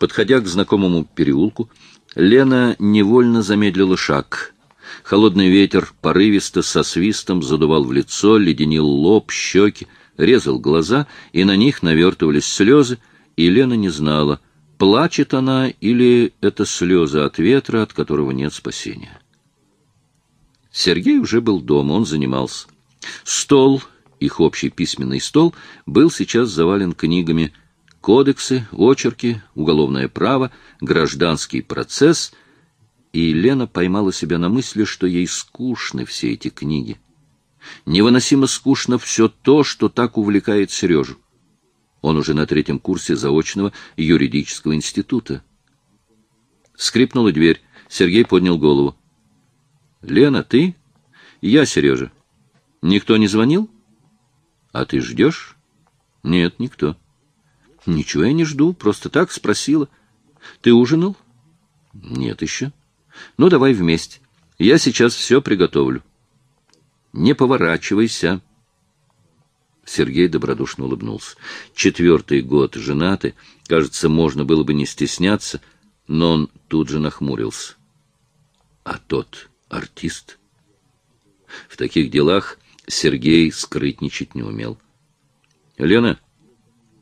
Подходя к знакомому переулку, Лена невольно замедлила шаг. Холодный ветер порывисто со свистом задувал в лицо, леденил лоб, щеки, резал глаза, и на них навертывались слезы, и Лена не знала, плачет она или это слезы от ветра, от которого нет спасения. Сергей уже был дома, он занимался. Стол, их общий письменный стол, был сейчас завален книгами кодексы, очерки, уголовное право, гражданский процесс, и Лена поймала себя на мысли, что ей скучны все эти книги. Невыносимо скучно все то, что так увлекает Сережу. Он уже на третьем курсе заочного юридического института. Скрипнула дверь. Сергей поднял голову. — Лена, ты? — Я, Сережа. — Никто не звонил? — А ты ждешь? — Нет, никто. — Ничего я не жду, просто так спросила. Ты ужинал? Нет еще. Ну, давай вместе. Я сейчас все приготовлю. Не поворачивайся. Сергей добродушно улыбнулся. Четвертый год женаты. Кажется, можно было бы не стесняться, но он тут же нахмурился. А тот артист? В таких делах Сергей скрытничать не умел. — Лена,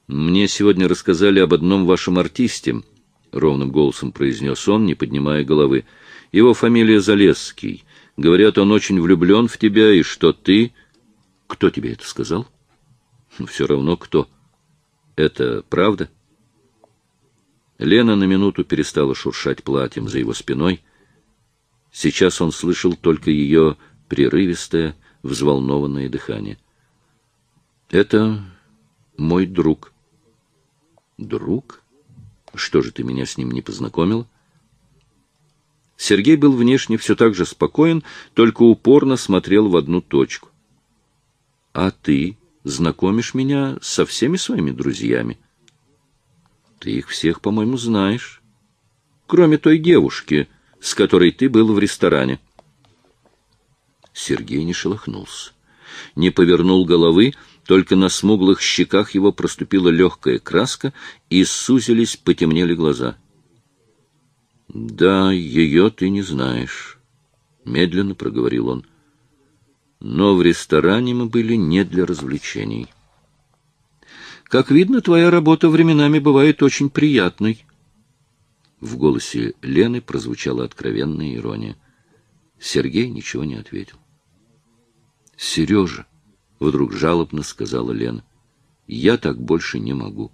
«Мне сегодня рассказали об одном вашем артисте», — ровным голосом произнес он, не поднимая головы. «Его фамилия Залесский. Говорят, он очень влюблен в тебя, и что ты...» «Кто тебе это сказал?» «Ну, «Все равно кто. Это правда?» Лена на минуту перестала шуршать платьем за его спиной. Сейчас он слышал только ее прерывистое, взволнованное дыхание. «Это мой друг», Друг? Что же ты меня с ним не познакомила? Сергей был внешне все так же спокоен, только упорно смотрел в одну точку. — А ты знакомишь меня со всеми своими друзьями? — Ты их всех, по-моему, знаешь. Кроме той девушки, с которой ты был в ресторане. Сергей не шелохнулся, не повернул головы, только на смуглых щеках его проступила легкая краска, и сузились, потемнели глаза. — Да, ее ты не знаешь, — медленно проговорил он. — Но в ресторане мы были не для развлечений. — Как видно, твоя работа временами бывает очень приятной. В голосе Лены прозвучала откровенная ирония. Сергей ничего не ответил. — Сережа! —— вдруг жалобно сказала Лена. «Я так больше не могу».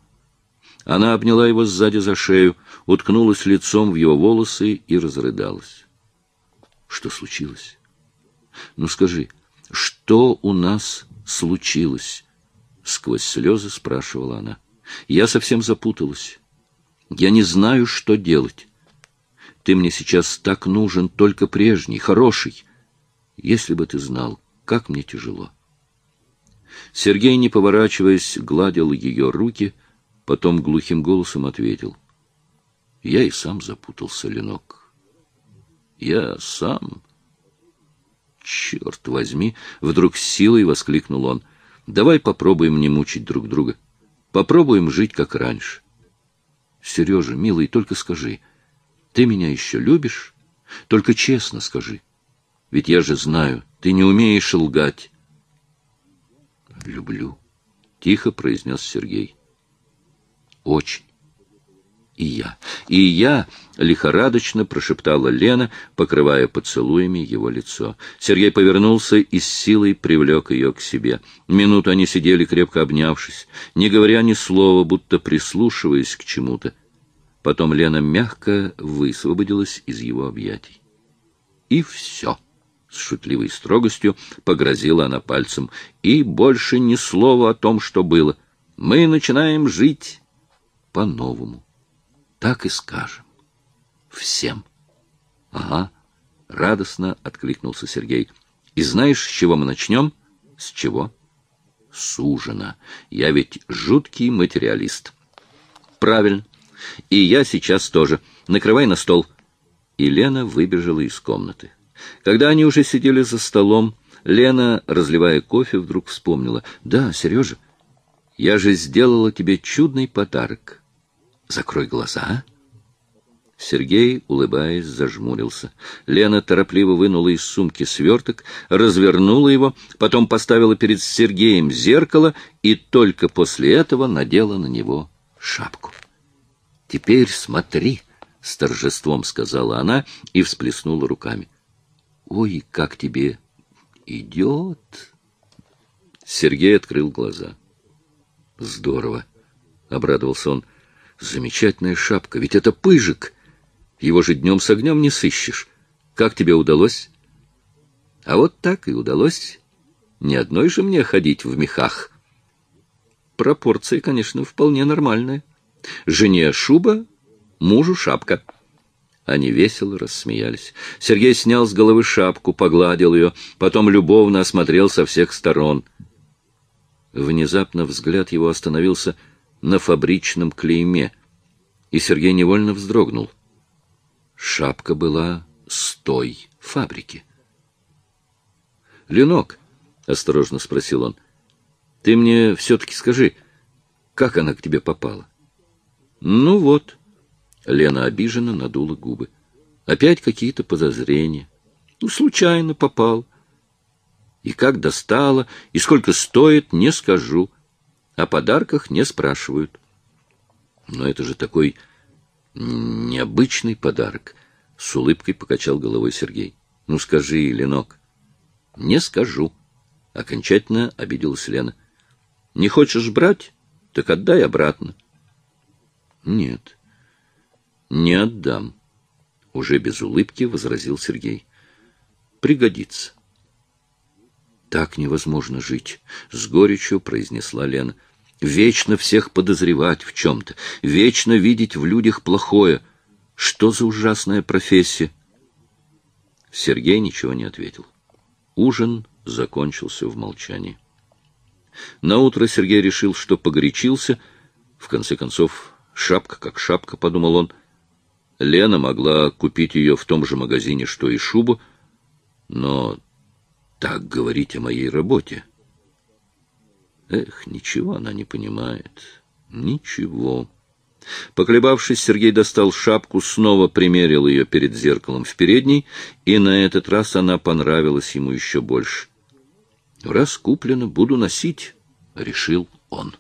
Она обняла его сзади за шею, уткнулась лицом в его волосы и разрыдалась. «Что случилось? Ну скажи, что у нас случилось?» Сквозь слезы спрашивала она. «Я совсем запуталась. Я не знаю, что делать. Ты мне сейчас так нужен, только прежний, хороший. Если бы ты знал, как мне тяжело». Сергей, не поворачиваясь, гладил ее руки, потом глухим голосом ответил. Я и сам запутался, Ленок. Я сам... Черт возьми! Вдруг силой воскликнул он. Давай попробуем не мучить друг друга. Попробуем жить, как раньше. Сережа, милый, только скажи, ты меня еще любишь? Только честно скажи. Ведь я же знаю, ты не умеешь лгать люблю, — тихо произнес Сергей. — Очень. И я. И я, — лихорадочно прошептала Лена, покрывая поцелуями его лицо. Сергей повернулся и с силой привлек ее к себе. Минуту они сидели, крепко обнявшись, не говоря ни слова, будто прислушиваясь к чему-то. Потом Лена мягко высвободилась из его объятий. И все. С шутливой строгостью погрозила она пальцем. И больше ни слова о том, что было. Мы начинаем жить по-новому. Так и скажем. Всем. Ага, радостно откликнулся Сергей. И знаешь, с чего мы начнем? С чего? С ужина. Я ведь жуткий материалист. Правильно. И я сейчас тоже. Накрывай на стол. И Лена выбежала из комнаты. Когда они уже сидели за столом, Лена, разливая кофе, вдруг вспомнила. «Да, Сережа, я же сделала тебе чудный подарок. Закрой глаза, Сергей, улыбаясь, зажмурился. Лена торопливо вынула из сумки сверток, развернула его, потом поставила перед Сергеем зеркало и только после этого надела на него шапку. — Теперь смотри, — с торжеством сказала она и всплеснула руками. — Ой, как тебе идет! Сергей открыл глаза. — Здорово! — обрадовался он. — Замечательная шапка, ведь это пыжик! — его же днем с огнем не сыщешь. Как тебе удалось? А вот так и удалось. Ни одной же мне ходить в мехах. Пропорции, конечно, вполне нормальные. Жене шуба, мужу шапка. Они весело рассмеялись. Сергей снял с головы шапку, погладил ее, потом любовно осмотрел со всех сторон. Внезапно взгляд его остановился на фабричном клейме, и Сергей невольно вздрогнул — Шапка была с той фабрики. «Ленок», — осторожно спросил он, — «ты мне все-таки скажи, как она к тебе попала?» «Ну вот», — Лена обиженно надула губы, — «опять какие-то подозрения. Ну, случайно попал. И как достала, и сколько стоит, не скажу. О подарках не спрашивают. Но это же такой необычный подарок. С улыбкой покачал головой Сергей. Ну скажи, Ленок. Не скажу. Окончательно обиделась Лена. Не хочешь брать? Так отдай обратно. Нет, не отдам. Уже без улыбки возразил Сергей. Пригодится. Так невозможно жить, с горечью произнесла Лена. Вечно всех подозревать в чем-то, вечно видеть в людях плохое. Что за ужасная профессия? Сергей ничего не ответил. Ужин закончился в молчании. Наутро Сергей решил, что погорячился. В конце концов, шапка как шапка, подумал он. Лена могла купить ее в том же магазине, что и шубу, но так говорить о моей работе. Эх, ничего она не понимает. Ничего. Поколебавшись, Сергей достал шапку, снова примерил ее перед зеркалом в передней, и на этот раз она понравилась ему еще больше. «Раз куплено, буду носить», — решил он.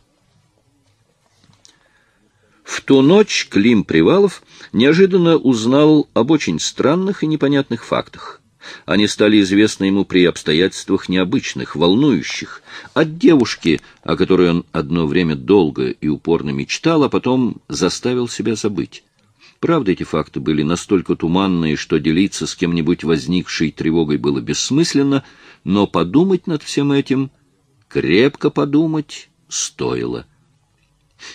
В ту ночь Клим Привалов неожиданно узнал об очень странных и непонятных фактах. Они стали известны ему при обстоятельствах необычных, волнующих, от девушки, о которой он одно время долго и упорно мечтал, а потом заставил себя забыть. Правда, эти факты были настолько туманные, что делиться с кем-нибудь возникшей тревогой было бессмысленно, но подумать над всем этим, крепко подумать, стоило.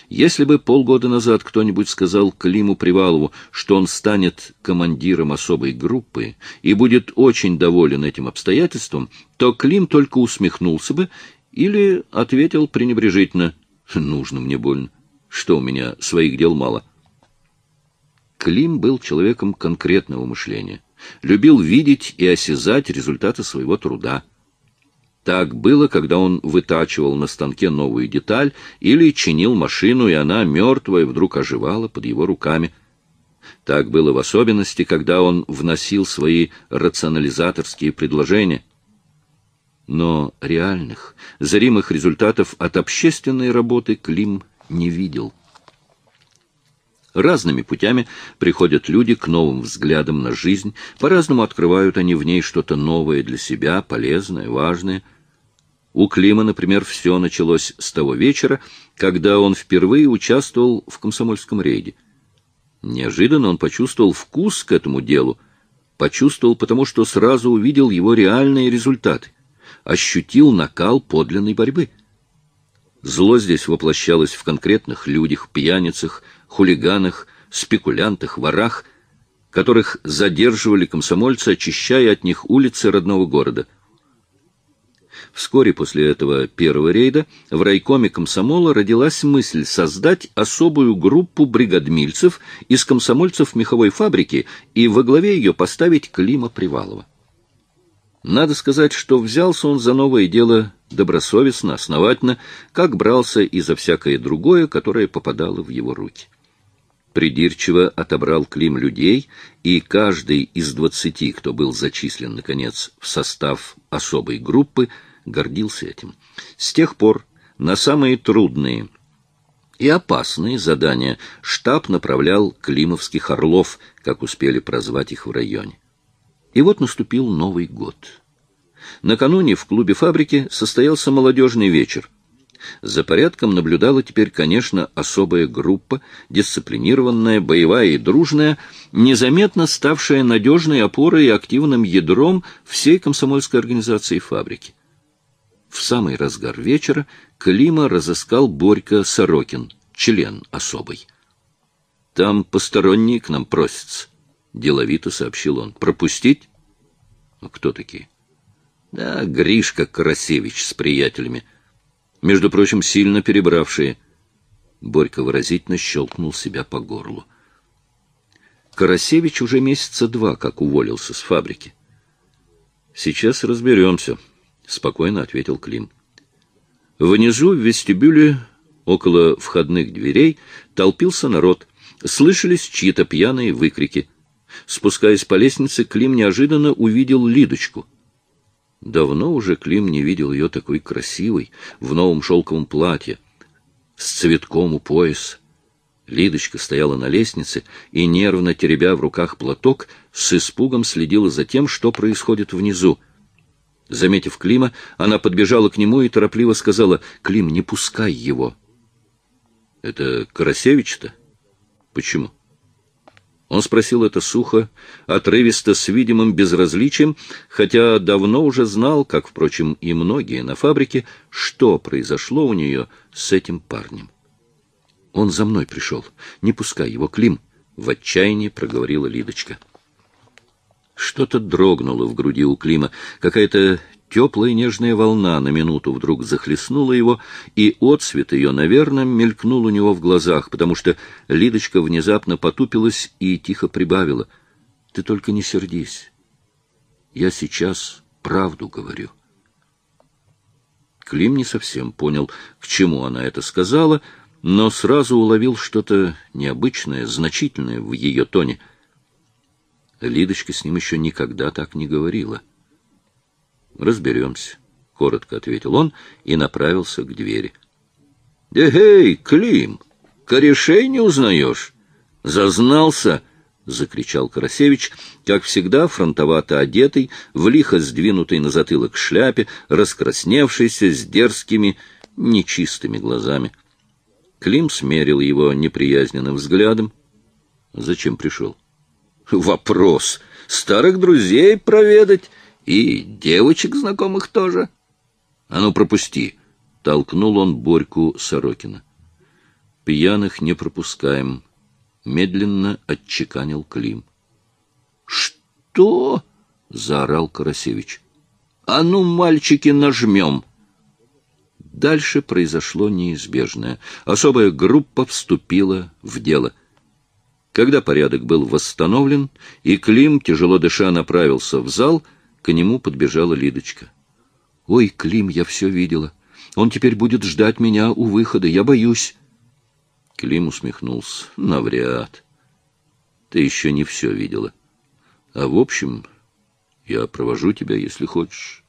Если бы полгода назад кто-нибудь сказал Климу Привалову, что он станет командиром особой группы и будет очень доволен этим обстоятельством, то Клим только усмехнулся бы или ответил пренебрежительно «Нужно мне больно, что у меня своих дел мало». Клим был человеком конкретного мышления, любил видеть и осязать результаты своего труда. Так было, когда он вытачивал на станке новую деталь или чинил машину, и она, мертвая, вдруг оживала под его руками. Так было в особенности, когда он вносил свои рационализаторские предложения. Но реальных, зримых результатов от общественной работы Клим не видел. Разными путями приходят люди к новым взглядам на жизнь, по-разному открывают они в ней что-то новое для себя, полезное, важное. У Клима, например, все началось с того вечера, когда он впервые участвовал в комсомольском рейде. Неожиданно он почувствовал вкус к этому делу, почувствовал потому, что сразу увидел его реальные результаты, ощутил накал подлинной борьбы. Зло здесь воплощалось в конкретных людях, пьяницах, хулиганах, спекулянтах, ворах, которых задерживали комсомольцы, очищая от них улицы родного города. Вскоре после этого первого рейда в райкоме комсомола родилась мысль создать особую группу бригадмильцев из комсомольцев меховой фабрики и во главе ее поставить Клима Привалова. Надо сказать, что взялся он за новое дело добросовестно, основательно, как брался и за всякое другое, которое попадало в его руки. Придирчиво отобрал Клим людей, и каждый из двадцати, кто был зачислен, наконец, в состав особой группы, гордился этим. С тех пор на самые трудные и опасные задания штаб направлял климовских орлов, как успели прозвать их в районе. И вот наступил Новый год. Накануне в клубе фабрики состоялся молодежный вечер. За порядком наблюдала теперь, конечно, особая группа, дисциплинированная, боевая и дружная, незаметно ставшая надежной опорой и активным ядром всей комсомольской организации фабрики. В самый разгар вечера Клима разыскал Борька Сорокин, член особой. «Там посторонние к нам просятся», — деловито сообщил он. «Пропустить?» «А кто такие?» «Да, Гришка Карасевич с приятелями. Между прочим, сильно перебравшие». Борька выразительно щелкнул себя по горлу. Карасевич уже месяца два как уволился с фабрики. «Сейчас разберемся», — спокойно ответил Клим. Внизу, в вестибюле, около входных дверей, толпился народ. Слышались чьи-то пьяные выкрики. Спускаясь по лестнице, Клим неожиданно увидел Лидочку. Давно уже Клим не видел ее такой красивой, в новом шелковом платье, с цветком у пояса. Лидочка стояла на лестнице и, нервно теребя в руках платок, с испугом следила за тем, что происходит внизу. Заметив Клима, она подбежала к нему и торопливо сказала, «Клим, не пускай его». «Это Карасевич-то? Почему?» Он спросил это сухо, отрывисто, с видимым безразличием, хотя давно уже знал, как, впрочем, и многие на фабрике, что произошло у нее с этим парнем. «Он за мной пришел. Не пускай его, Клим!» — в отчаянии проговорила Лидочка. Что-то дрогнуло в груди у Клима, какая-то теплая нежная волна на минуту вдруг захлестнула его, и отсвет ее, наверное, мелькнул у него в глазах, потому что Лидочка внезапно потупилась и тихо прибавила. — Ты только не сердись. Я сейчас правду говорю. Клим не совсем понял, к чему она это сказала, но сразу уловил что-то необычное, значительное в ее тоне — Лидочка с ним еще никогда так не говорила. «Разберемся», — коротко ответил он и направился к двери. «Эй, Клим, корешей не узнаешь? Зазнался!» — закричал Карасевич, как всегда фронтовато одетый, в лихо сдвинутый на затылок шляпе, раскрасневшийся с дерзкими, нечистыми глазами. Клим смерил его неприязненным взглядом. «Зачем пришел?» Вопрос. Старых друзей проведать и девочек знакомых тоже. А ну, пропусти. Толкнул он Борьку Сорокина. Пьяных не пропускаем. Медленно отчеканил Клим. Что? Заорал Карасевич. А ну, мальчики, нажмем. Дальше произошло неизбежное. Особая группа вступила в дело. Когда порядок был восстановлен, и Клим, тяжело дыша, направился в зал, к нему подбежала Лидочка. — Ой, Клим, я все видела. Он теперь будет ждать меня у выхода. Я боюсь. Клим усмехнулся. — Навряд. Ты еще не все видела. А в общем, я провожу тебя, если хочешь.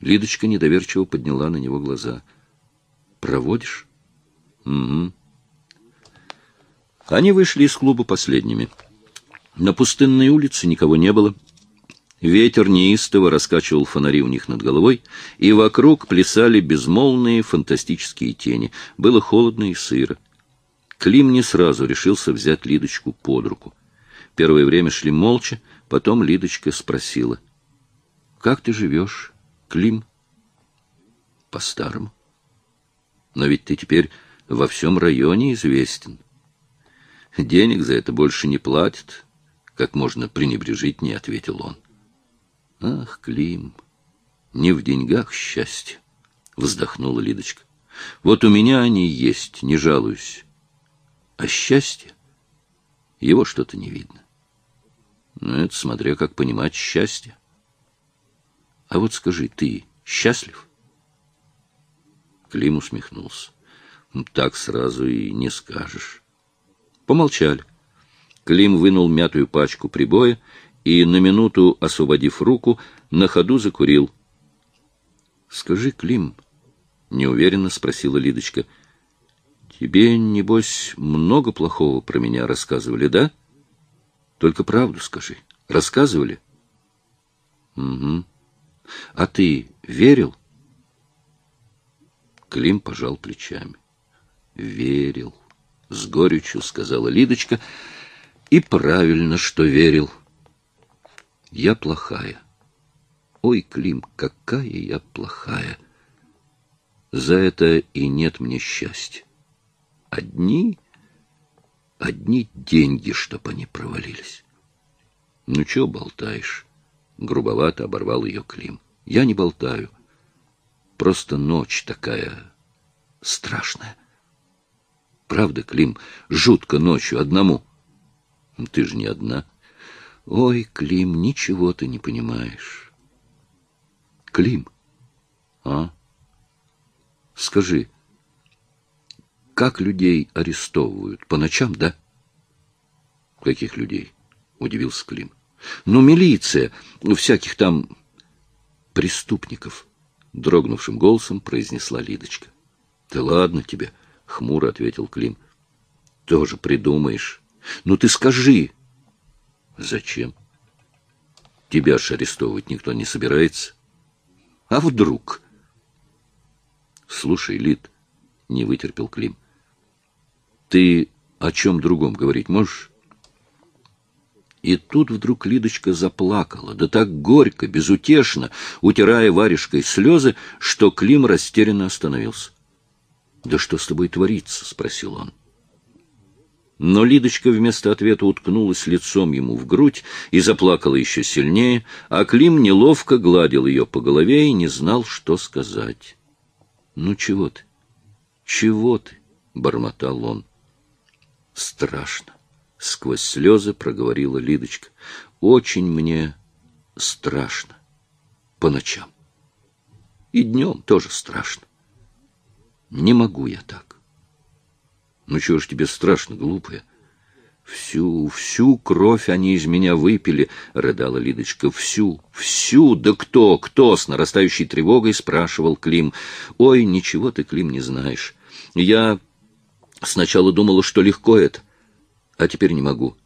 Лидочка недоверчиво подняла на него глаза. — Проводишь? — Угу. Они вышли из клуба последними. На пустынной улице никого не было. Ветер неистово раскачивал фонари у них над головой, и вокруг плясали безмолвные фантастические тени. Было холодно и сыро. Клим не сразу решился взять Лидочку под руку. Первое время шли молча, потом Лидочка спросила. — Как ты живешь, Клим? — По-старому. — Но ведь ты теперь во всем районе известен. Денег за это больше не платят, как можно пренебрежительнее ответил он. Ах, Клим, не в деньгах счастье, вздохнула Лидочка. Вот у меня они есть, не жалуюсь. А счастье? Его что-то не видно. Ну, это смотря как понимать счастье. А вот скажи, ты счастлив? Клим усмехнулся. Так сразу и не скажешь. Помолчали. Клим вынул мятую пачку прибоя и, на минуту освободив руку, на ходу закурил. — Скажи, Клим, — неуверенно спросила Лидочка, — тебе, небось, много плохого про меня рассказывали, да? Только правду скажи. Рассказывали? — Угу. А ты верил? Клим пожал плечами. — Верил. — с горечью сказала Лидочка. И правильно, что верил. Я плохая. Ой, Клим, какая я плохая. За это и нет мне счастья. Одни, одни деньги, чтоб они провалились. Ну, чё болтаешь? Грубовато оборвал ее Клим. Я не болтаю. Просто ночь такая страшная. Правда, Клим, жутко ночью одному. Ты же не одна. Ой, Клим, ничего ты не понимаешь. Клим, а? Скажи, как людей арестовывают? По ночам, да? Каких людей? Удивился Клим. Ну, милиция, ну, всяких там преступников, дрогнувшим голосом произнесла Лидочка. Да ладно тебе, —— хмуро ответил Клим. — Тоже придумаешь. Ну ты скажи. — Зачем? Тебя ж арестовывать никто не собирается. А вдруг? — Слушай, Лид, — не вытерпел Клим, — ты о чем другом говорить можешь? И тут вдруг Лидочка заплакала, да так горько, безутешно, утирая варежкой слезы, что Клим растерянно остановился. «Да что с тобой творится?» — спросил он. Но Лидочка вместо ответа уткнулась лицом ему в грудь и заплакала еще сильнее, а Клим неловко гладил ее по голове и не знал, что сказать. «Ну чего ты? Чего ты?» — бормотал он. «Страшно!» — сквозь слезы проговорила Лидочка. «Очень мне страшно. По ночам. И днем тоже страшно. Не могу я так. Ну чего ж тебе страшно, глупая? Всю, всю кровь они из меня выпили, — рыдала Лидочка. Всю, всю, да кто, кто? С нарастающей тревогой спрашивал Клим. Ой, ничего ты, Клим, не знаешь. Я сначала думала, что легко это, а теперь не могу.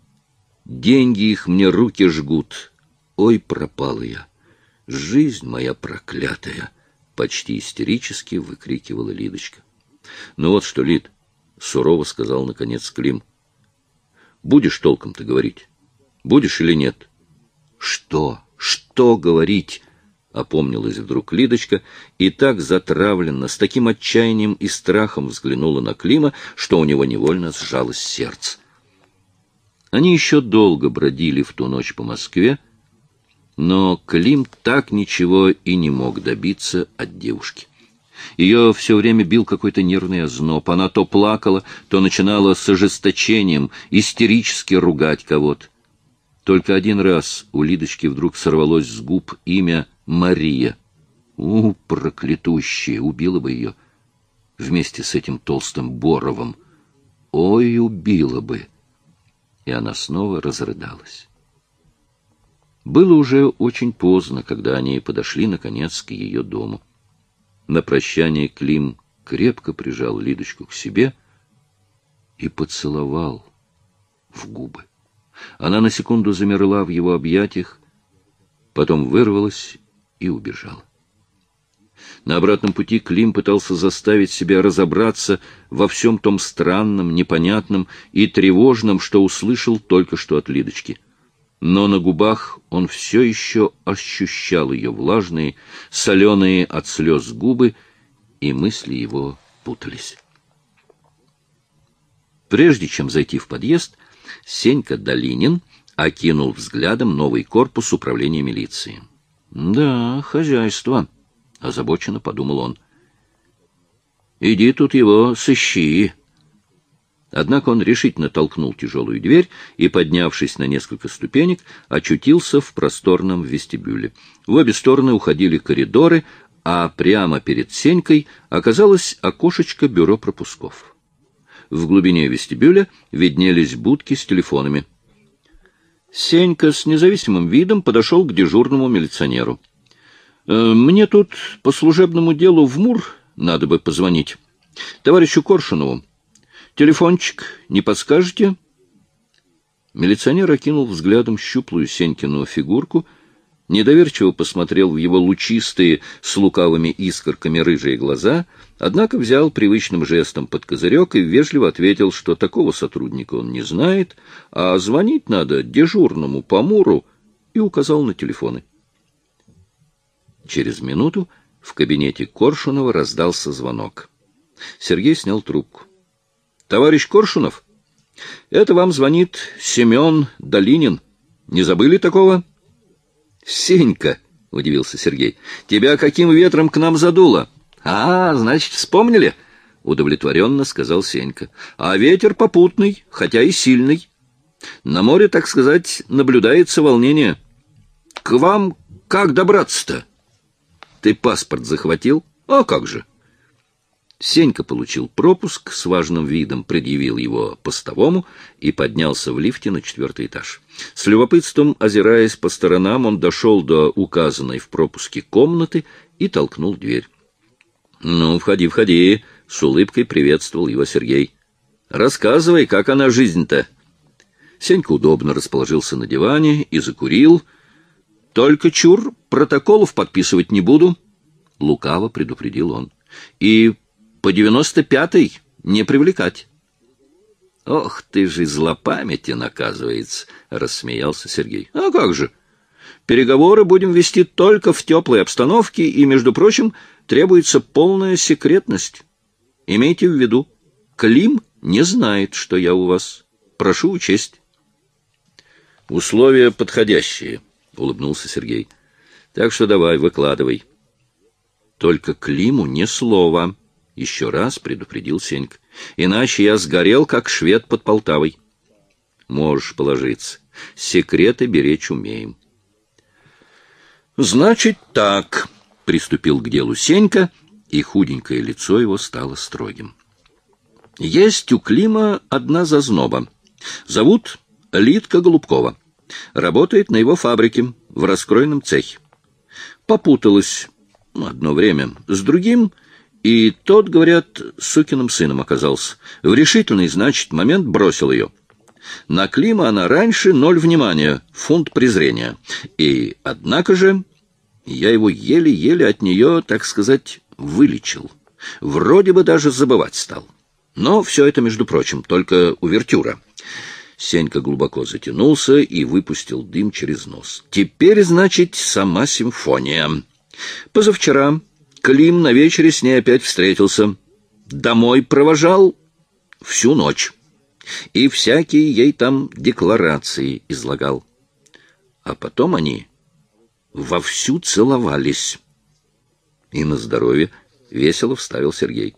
Деньги их мне руки жгут. Ой, пропала я. Жизнь моя проклятая почти истерически выкрикивала Лидочка. Ну вот что, Лид, сурово сказал наконец Клим. Будешь толком-то говорить? Будешь или нет? Что? Что говорить? Опомнилась вдруг Лидочка и так затравленно, с таким отчаянием и страхом взглянула на Клима, что у него невольно сжалось сердце. Они еще долго бродили в ту ночь по Москве, но Клим так ничего и не мог добиться от девушки. Ее все время бил какой-то нервный озноб. Она то плакала, то начинала с ожесточением истерически ругать кого-то. Только один раз у Лидочки вдруг сорвалось с губ имя Мария. У, проклятущая, убила бы ее вместе с этим толстым Боровым. Ой, убила бы! И она снова разрыдалась. Было уже очень поздно, когда они подошли, наконец, к ее дому. На прощание Клим крепко прижал Лидочку к себе и поцеловал в губы. Она на секунду замерла в его объятиях, потом вырвалась и убежала. На обратном пути Клим пытался заставить себя разобраться во всем том странном, непонятном и тревожном, что услышал только что от Лидочки — но на губах он все еще ощущал ее влажные, соленые от слез губы, и мысли его путались. Прежде чем зайти в подъезд, Сенька Долинин окинул взглядом новый корпус управления милиции. «Да, хозяйство», — озабоченно подумал он. «Иди тут его сыщи», Однако он решительно толкнул тяжелую дверь и, поднявшись на несколько ступенек, очутился в просторном вестибюле. В обе стороны уходили коридоры, а прямо перед Сенькой оказалось окошечко бюро пропусков. В глубине вестибюля виднелись будки с телефонами. Сенька с независимым видом подошел к дежурному милиционеру. «Э, «Мне тут по служебному делу в МУР надо бы позвонить. Товарищу Коршунову. Телефончик не подскажете?» Милиционер окинул взглядом щуплую Сенькину фигурку, недоверчиво посмотрел в его лучистые с лукавыми искорками рыжие глаза, однако взял привычным жестом под козырек и вежливо ответил, что такого сотрудника он не знает, а звонить надо дежурному по Муру, и указал на телефоны. Через минуту в кабинете Коршунова раздался звонок. Сергей снял трубку. — Товарищ Коршунов? — это вам звонит Семен Долинин. Не забыли такого? — Сенька, — удивился Сергей, — тебя каким ветром к нам задуло? — А, значит, вспомнили? — удовлетворенно сказал Сенька. — А ветер попутный, хотя и сильный. На море, так сказать, наблюдается волнение. — К вам как добраться-то? — Ты паспорт захватил? — А как же? Сенька получил пропуск, с важным видом предъявил его постовому и поднялся в лифте на четвертый этаж. С любопытством, озираясь по сторонам, он дошел до указанной в пропуске комнаты и толкнул дверь. — Ну, входи, входи, — с улыбкой приветствовал его Сергей. — Рассказывай, как она жизнь-то? Сенька удобно расположился на диване и закурил. — Только чур, протоколов подписывать не буду, — лукаво предупредил он. — И по девяносто пятой не привлекать. — Ох ты же злопамятен, оказывается, — рассмеялся Сергей. — А как же? Переговоры будем вести только в теплой обстановке, и, между прочим, требуется полная секретность. Имейте в виду, Клим не знает, что я у вас. Прошу учесть. — Условия подходящие, — улыбнулся Сергей. — Так что давай, выкладывай. — Только Климу ни слова. — еще раз предупредил Сенька. Иначе я сгорел, как швед под Полтавой. Можешь положиться. Секреты беречь умеем. Значит так, приступил к делу Сенька, и худенькое лицо его стало строгим. Есть у Клима одна зазноба. Зовут Литка Голубкова. Работает на его фабрике в раскроенном цехе. Попуталась одно время с другим и тот, говорят, сукиным сыном оказался. В решительный, значит, момент бросил ее. На Клима она раньше ноль внимания, фунт презрения. И, однако же, я его еле-еле от нее, так сказать, вылечил. Вроде бы даже забывать стал. Но все это, между прочим, только увертюра. Сенька глубоко затянулся и выпустил дым через нос. Теперь, значит, сама симфония. Позавчера Клим на вечере с ней опять встретился. Домой провожал всю ночь. И всякие ей там декларации излагал. А потом они вовсю целовались. И на здоровье весело вставил Сергей.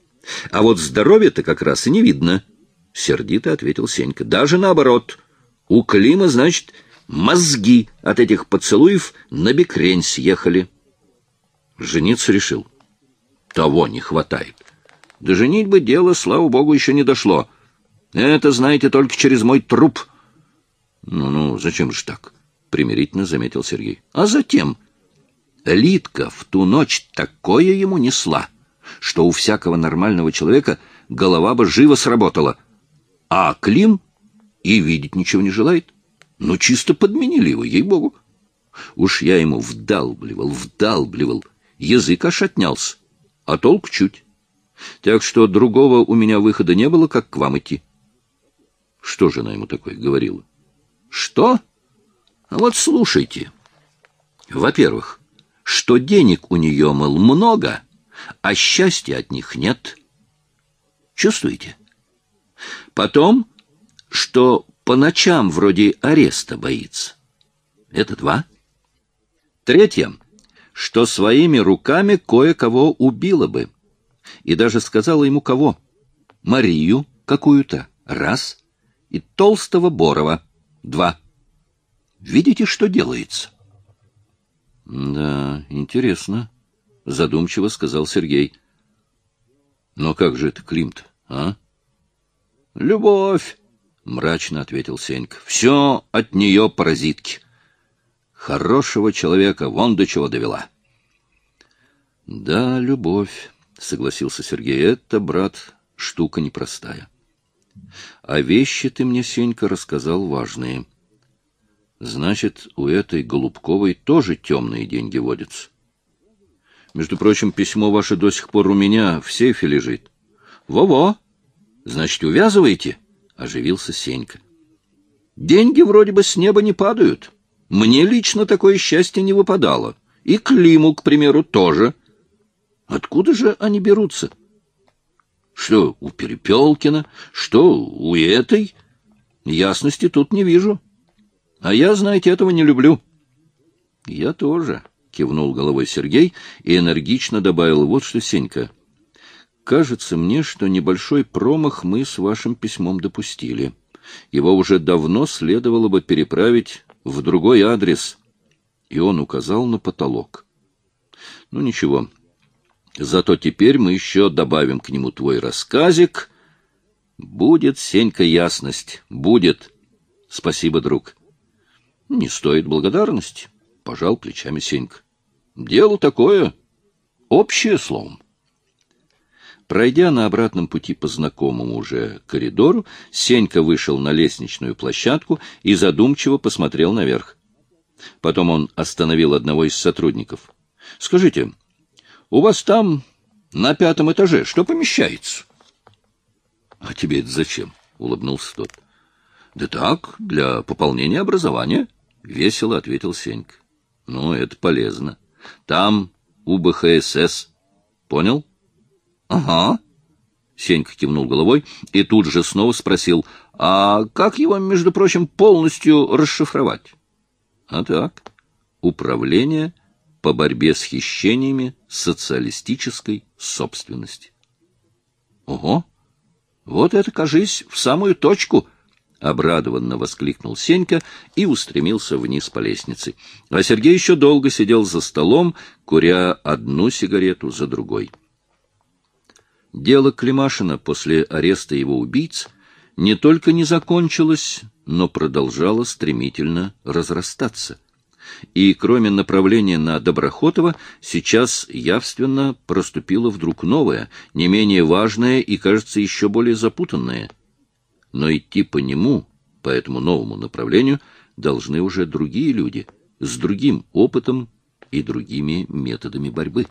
А вот здоровья-то как раз и не видно, — сердито ответил Сенька. Даже наоборот. У Клима, значит, мозги от этих поцелуев на бекрень съехали. Жениться решил. Того не хватает. Да женить бы дело, слава богу, еще не дошло. Это, знаете, только через мой труп. Ну-ну, зачем же так? Примирительно заметил Сергей. А затем... Литка в ту ночь такое ему несла, что у всякого нормального человека голова бы живо сработала. А Клим и видеть ничего не желает. Ну, чисто подменили его, ей-богу. Уж я ему вдалбливал, вдалбливал, язык аж отнялся а толк чуть. Так что другого у меня выхода не было, как к вам идти. Что же она ему такое говорила? Что? А вот слушайте. Во-первых, что денег у нее, мол, много, а счастья от них нет. Чувствуете? Потом, что по ночам вроде ареста боится. Это два. Третье что своими руками кое-кого убила бы. И даже сказала ему кого. Марию какую-то, раз, и толстого Борова, два. Видите, что делается? — Да, интересно, — задумчиво сказал Сергей. — Но как же это Климт, а? — Любовь, — мрачно ответил Сенька. — Все от нее паразитки. Хорошего человека вон до чего довела. — Да, любовь, — согласился Сергей, — это, брат, штука непростая. А вещи ты мне, Сенька, рассказал важные. Значит, у этой Голубковой тоже темные деньги водятся. Между прочим, письмо ваше до сих пор у меня в сейфе лежит. Во-во! Значит, увязываете? Оживился Сенька. Деньги вроде бы с неба не падают. Мне лично такое счастье не выпадало. И Климу, к примеру, тоже. Откуда же они берутся? Что у Перепелкина, что у этой? Ясности тут не вижу. А я, знаете, этого не люблю. Я тоже, кивнул головой Сергей и энергично добавил вот что, Сенька. Кажется мне, что небольшой промах мы с вашим письмом допустили. Его уже давно следовало бы переправить в другой адрес. И он указал на потолок. Ну ничего. Зато теперь мы еще добавим к нему твой рассказик. Будет, Сенька, ясность. Будет. Спасибо, друг. Не стоит благодарности, — пожал плечами Сенька. Дело такое. Общее словом. Пройдя на обратном пути по знакомому уже коридору, Сенька вышел на лестничную площадку и задумчиво посмотрел наверх. Потом он остановил одного из сотрудников. — Скажите, у вас там на пятом этаже что помещается? — А тебе это зачем? — улыбнулся тот. — Да так, для пополнения образования, — весело ответил Сенька. — Ну, это полезно. Там УБХСС. Понял? — Ага. Сенька кивнул головой и тут же снова спросил, а как его, между прочим, полностью расшифровать? — А так, управление по борьбе с хищениями социалистической собственности. — Ого! Вот это, кажись, в самую точку! — обрадованно воскликнул Сенька и устремился вниз по лестнице. А Сергей еще долго сидел за столом, куря одну сигарету за другой. Дело Климашина после ареста его убийц не только не закончилось, но продолжало стремительно разрастаться и кроме направления на Доброхотова, сейчас явственно проступило вдруг новое, не менее важное и, кажется, еще более запутанное. Но идти по нему, по этому новому направлению, должны уже другие люди, с другим опытом и другими методами борьбы.